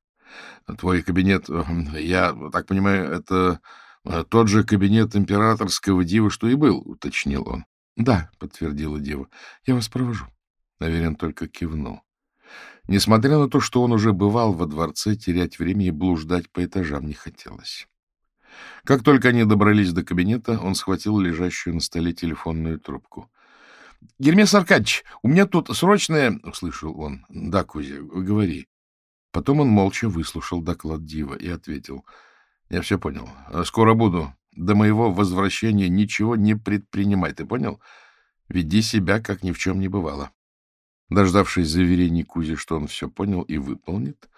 Твой кабинет, э, я так понимаю, это э, тот же кабинет императорского дива, что и был, уточнил он. — Да, — подтвердила дева, — я вас провожу. Наверен только кивнул. Несмотря на то, что он уже бывал во дворце, терять время и блуждать по этажам не хотелось. Как только они добрались до кабинета, он схватил лежащую на столе телефонную трубку. — Гермес Аркадьевич, у меня тут срочное... — услышал он. — Да, Кузя, говори. Потом он молча выслушал доклад Дива и ответил. — Я все понял. Скоро буду. До моего возвращения ничего не предпринимай, ты понял? Веди себя, как ни в чем не бывало. Дождавшись заверений Кузи, что он все понял и выполнит,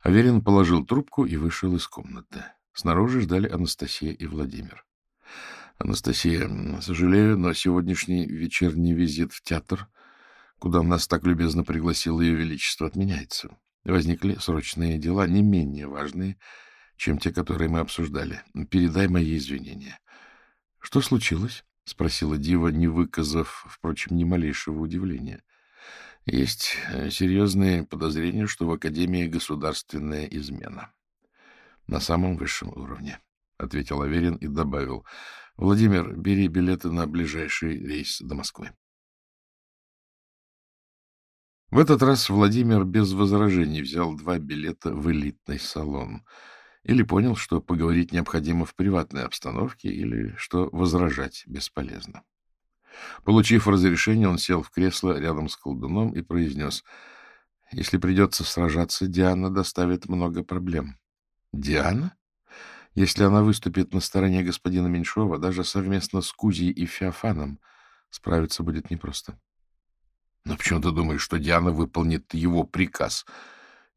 Аверин положил трубку и вышел из комнаты. Снаружи ждали Анастасия и Владимир. — Анастасия, сожалею, но сегодняшний вечерний визит в театр, куда нас так любезно пригласило Ее Величество, отменяется. Возникли срочные дела, не менее важные, чем те, которые мы обсуждали. Передай мои извинения. — Что случилось? — спросила Дива, не выказав, впрочем, ни малейшего удивления. — Есть э, серьезные подозрения, что в Академии государственная измена. — На самом высшем уровне, — ответил Аверин и добавил. — Владимир, бери билеты на ближайший рейс до Москвы. В этот раз Владимир без возражений взял два билета в элитный салон. Или понял, что поговорить необходимо в приватной обстановке, или что возражать бесполезно. Получив разрешение, он сел в кресло рядом с колдуном и произнес, «Если придется сражаться, Диана доставит много проблем». «Диана?» Если она выступит на стороне господина Меньшова, даже совместно с Кузей и Феофаном, справиться будет непросто. Но почему ты думаешь, что Диана выполнит его приказ?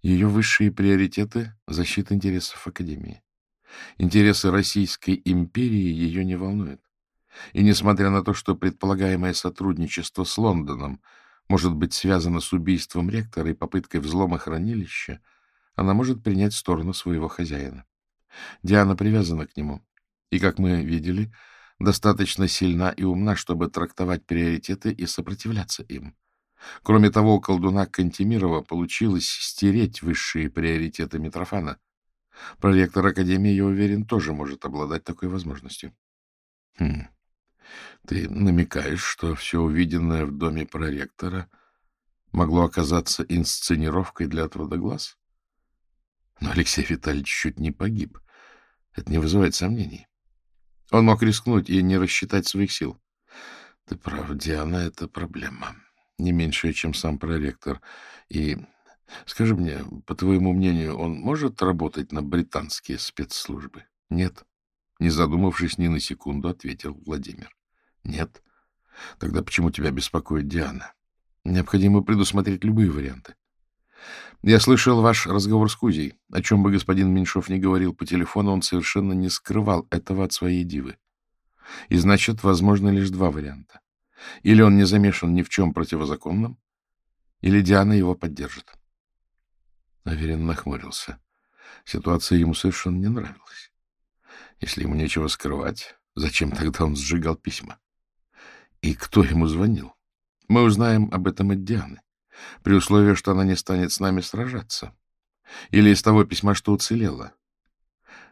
Ее высшие приоритеты — защита интересов Академии. Интересы Российской империи ее не волнуют. И несмотря на то, что предполагаемое сотрудничество с Лондоном может быть связано с убийством ректора и попыткой взлома хранилища, она может принять сторону своего хозяина. Диана привязана к нему. И, как мы видели, достаточно сильна и умна, чтобы трактовать приоритеты и сопротивляться им. Кроме того, у колдуна Кантемирова получилось стереть высшие приоритеты Митрофана. Проректор Академии, я уверен, тоже может обладать такой возможностью. Хм. Ты намекаешь, что все увиденное в доме проректора могло оказаться инсценировкой для отвода глаз? Но Алексей Витальевич чуть не погиб. Это не вызывает сомнений. Он мог рискнуть и не рассчитать своих сил. Ты прав, Диана — это проблема не меньшее, чем сам проректор. И скажи мне, по твоему мнению, он может работать на британские спецслужбы? Нет. Не задумавшись ни на секунду, ответил Владимир. Нет. Тогда почему тебя беспокоит Диана? Необходимо предусмотреть любые варианты. Я слышал ваш разговор с Кузей. О чем бы господин Меньшов не говорил по телефону, он совершенно не скрывал этого от своей дивы. И значит, возможно лишь два варианта. Или он не замешан ни в чем противозаконном, или Диана его поддержит. Аверин нахмурился. Ситуация ему совершенно не нравилась. Если ему нечего скрывать, зачем тогда он сжигал письма? И кто ему звонил? Мы узнаем об этом от Дианы, при условии, что она не станет с нами сражаться. Или из того письма, что уцелело.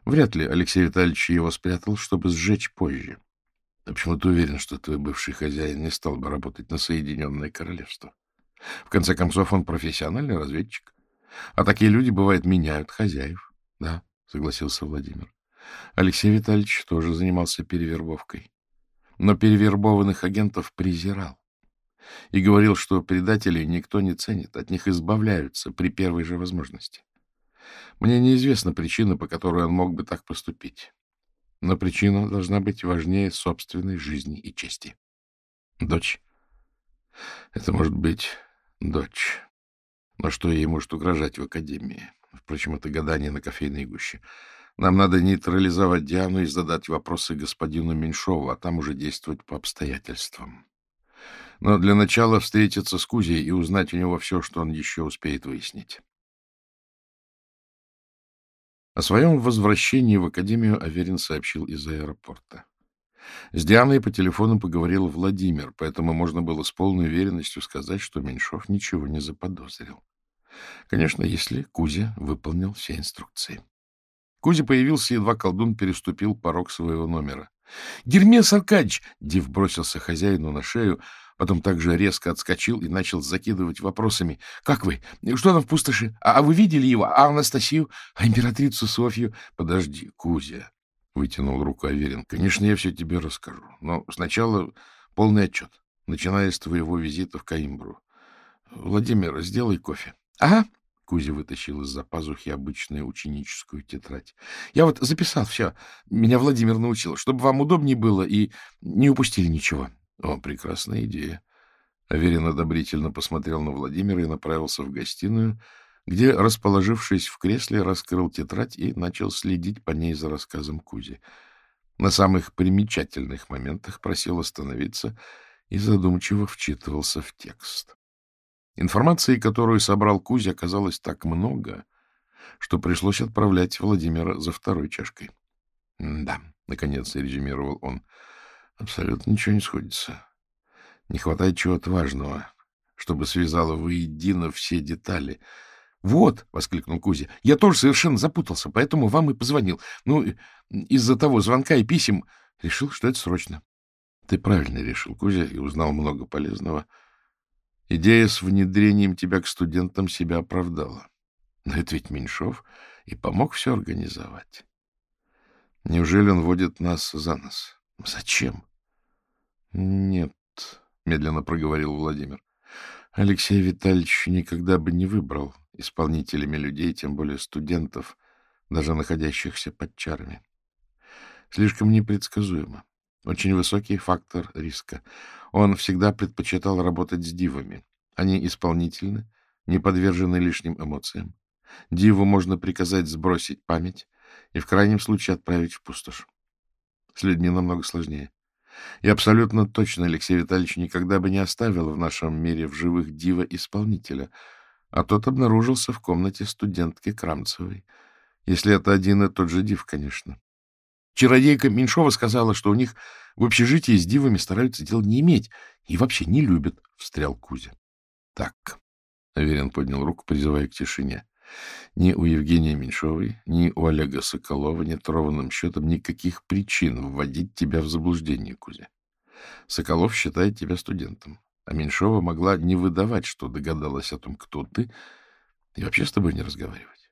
Вряд ли Алексей Витальевич его спрятал, чтобы сжечь позже. А почему ты уверен, что твой бывший хозяин не стал бы работать на Соединенное Королевство? В конце концов, он профессиональный разведчик. А такие люди, бывает, меняют хозяев. Да, согласился Владимир. Алексей Витальевич тоже занимался перевербовкой. Но перевербованных агентов презирал. И говорил, что предателей никто не ценит, от них избавляются при первой же возможности. Мне неизвестна причина, по которой он мог бы так поступить но причина должна быть важнее собственной жизни и чести. Дочь. Это может быть дочь. Но что ей может угрожать в академии? Впрочем, это гадание на кофейной гуще. Нам надо нейтрализовать Диану и задать вопросы господину Меньшову, а там уже действовать по обстоятельствам. Но для начала встретиться с Кузей и узнать у него все, что он еще успеет выяснить. О своем возвращении в Академию Аверин сообщил из аэропорта. С Дианой по телефону поговорил Владимир, поэтому можно было с полной уверенностью сказать, что Меньшов ничего не заподозрил. Конечно, если Кузя выполнил все инструкции. Кузя появился, едва колдун переступил порог своего номера. — Гермес Аркадьевич! — Див бросился хозяину на шею, потом также резко отскочил и начал закидывать вопросами. — Как вы? Что там в пустоши? А, а вы видели его? А Анастасию? А императрицу Софью? — Подожди, Кузя! — вытянул руку Аверин. — Конечно, я все тебе расскажу. Но сначала полный отчет, начиная с твоего визита в Каимбру. Владимир, сделай кофе. — Ага. Кузя вытащил из-за пазухи обычную ученическую тетрадь. — Я вот записал все. Меня Владимир научил, чтобы вам удобнее было и не упустили ничего. — О, прекрасная идея. Аверин одобрительно посмотрел на Владимира и направился в гостиную, где, расположившись в кресле, раскрыл тетрадь и начал следить по ней за рассказом Кузи. На самых примечательных моментах просил остановиться и задумчиво вчитывался в текст. Информации, которую собрал Кузя, оказалось так много, что пришлось отправлять Владимира за второй чашкой. — Да, — наконец резюмировал он, — абсолютно ничего не сходится. Не хватает чего-то важного, чтобы связало воедино все детали. — Вот, — воскликнул Кузя, — я тоже совершенно запутался, поэтому вам и позвонил. Ну, из-за того звонка и писем решил, что это срочно. — Ты правильно решил, Кузя, и узнал много полезного. — Идея с внедрением тебя к студентам себя оправдала. Но это ведь Меньшов и помог все организовать. Неужели он водит нас за нос? Зачем? Нет, медленно проговорил Владимир. Алексей Витальевич никогда бы не выбрал исполнителями людей, тем более студентов, даже находящихся под чарами. Слишком непредсказуемо. Очень высокий фактор риска. Он всегда предпочитал работать с дивами. Они исполнительны, не подвержены лишним эмоциям. Диву можно приказать сбросить память и в крайнем случае отправить в пустошь. С людьми намного сложнее. И абсолютно точно Алексей Витальевич никогда бы не оставил в нашем мире в живых дива-исполнителя, а тот обнаружился в комнате студентки Крамцевой. Если это один и тот же див, конечно. Чародейка Меньшова сказала, что у них в общежитии с дивами стараются дел не иметь и вообще не любят, — встрял Кузя. — Так, — Аверин поднял руку, призывая к тишине. Ни у Евгения Меньшовой, ни у Олега Соколова нет ровным счетом никаких причин вводить тебя в заблуждение, Кузя. Соколов считает тебя студентом, а Меньшова могла не выдавать, что догадалась о том, кто ты, и вообще с тобой не разговаривать.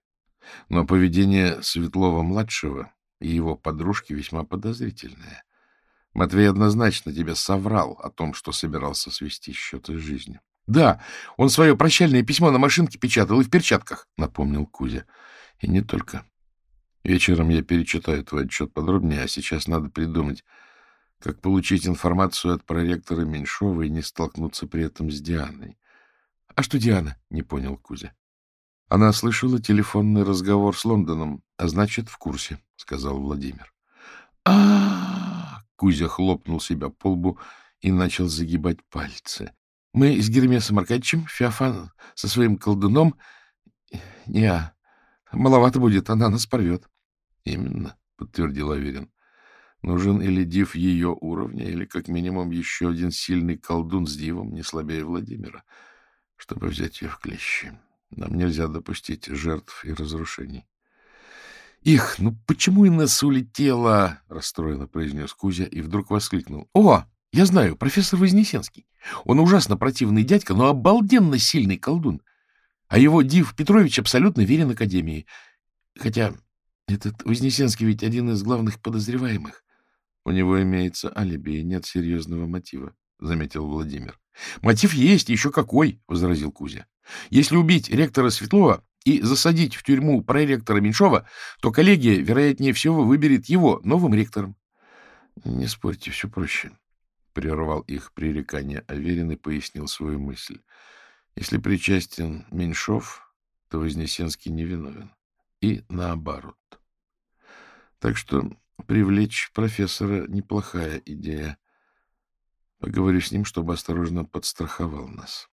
Но поведение Светлова-младшего и его подружки весьма подозрительная. Матвей однозначно тебе соврал о том, что собирался свести счеты с жизнью. — Да, он свое прощальное письмо на машинке печатал и в перчатках, — напомнил Кузя. — И не только. Вечером я перечитаю твой отчет подробнее, а сейчас надо придумать, как получить информацию от проректора Меньшова и не столкнуться при этом с Дианой. — А что Диана? — не понял Кузя. Она слышала телефонный разговор с Лондоном, а значит, в курсе, — сказал Владимир. а, Кузя хлопнул себя по лбу и начал загибать пальцы. — Мы с Гермесом Аркадьевичем, Феофан со своим колдуном... Не, маловато будет, она нас порвет. — Именно, — подтвердил Аверин. Нужен или див ее уровня, или как минимум еще один сильный колдун с дивом, не слабее Владимира, чтобы взять ее в клещи. Нам нельзя допустить жертв и разрушений. — Их, ну почему Инесса улетела? — расстроенно произнес Кузя и вдруг воскликнул. — О, я знаю, профессор Вознесенский. Он ужасно противный дядька, но обалденно сильный колдун. А его Див Петрович абсолютно верен Академии. Хотя этот Вознесенский ведь один из главных подозреваемых. У него имеется алиби и нет серьезного мотива, — заметил Владимир. — Мотив есть, еще какой, — возразил Кузя. Если убить ректора Светлова и засадить в тюрьму проректора Меньшова, то коллегия, вероятнее всего, выберет его новым ректором. — Не спорьте, все проще, — прервал их пререкание Аверин и пояснил свою мысль. Если причастен Меньшов, то Вознесенский невиновен. И наоборот. Так что привлечь профессора — неплохая идея. Поговорю с ним, чтобы осторожно подстраховал нас.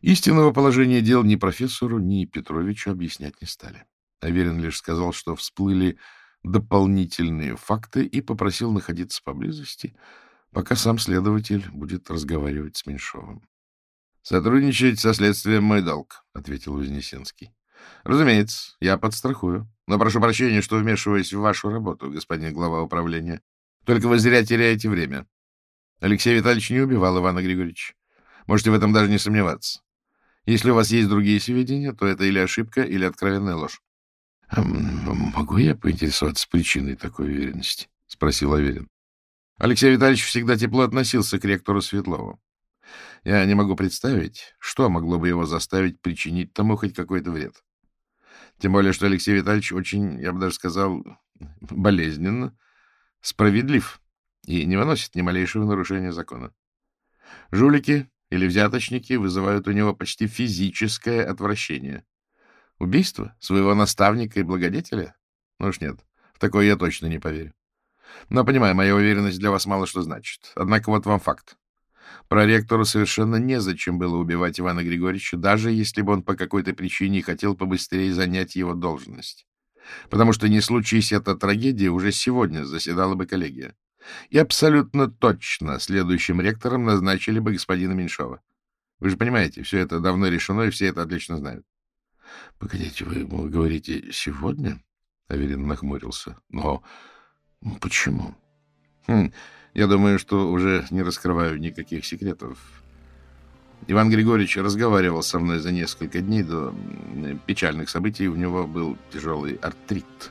Истинного положения дел ни профессору, ни Петровичу объяснять не стали. Аверин лишь сказал, что всплыли дополнительные факты и попросил находиться поблизости, пока сам следователь будет разговаривать с Меньшовым. — Сотрудничать со следствием мой долг, — ответил Вознесенский. — Разумеется, я подстрахую. Но прошу прощения, что вмешиваюсь в вашу работу, господин глава управления. Только вы зря теряете время. Алексей Витальевич не убивал Ивана Григорьевича. Можете в этом даже не сомневаться. Если у вас есть другие сведения, то это или ошибка, или откровенная ложь. — Могу я поинтересоваться причиной такой уверенности? — спросил Аверин. Алексей Витальевич всегда тепло относился к ректору Светлову. Я не могу представить, что могло бы его заставить причинить тому хоть какой-то вред. Тем более, что Алексей Витальевич очень, я бы даже сказал, болезненно, справедлив и не выносит ни малейшего нарушения закона. Жулики или взяточники вызывают у него почти физическое отвращение. Убийство своего наставника и благодетеля? Ну уж нет, в такое я точно не поверю. Но, понимаю, моя уверенность для вас мало что значит. Однако вот вам факт. Проректору совершенно незачем было убивать Ивана Григорьевича, даже если бы он по какой-то причине хотел побыстрее занять его должность. Потому что не случись эта трагедия, уже сегодня заседала бы коллегия. И абсолютно точно следующим ректором назначили бы господина Меньшова. Вы же понимаете, все это давно решено, и все это отлично знают. — Погодите, вы, говорите «сегодня»? — Аверин нахмурился. — Но почему? Хм, я думаю, что уже не раскрываю никаких секретов. Иван Григорьевич разговаривал со мной за несколько дней до печальных событий. У него был тяжелый артрит.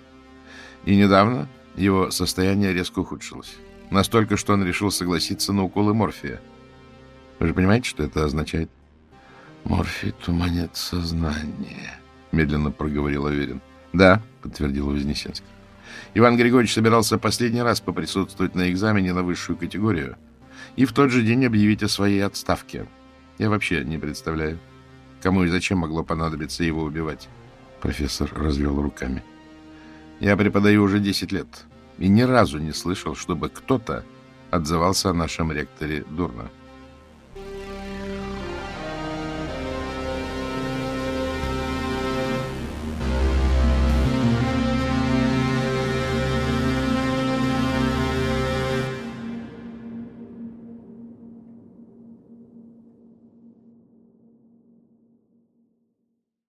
И недавно его состояние резко ухудшилось. Настолько, что он решил согласиться на уколы морфия. Вы же понимаете, что это означает? «Морфий туманит сознание», — медленно проговорил Аверин. «Да», — подтвердил Вознесенский. Иван Григорьевич собирался последний раз поприсутствовать на экзамене на высшую категорию и в тот же день объявить о своей отставке. Я вообще не представляю, кому и зачем могло понадобиться его убивать. Профессор развел руками. Я преподаю уже 10 лет и ни разу не слышал, чтобы кто-то отзывался о нашем ректоре дурно.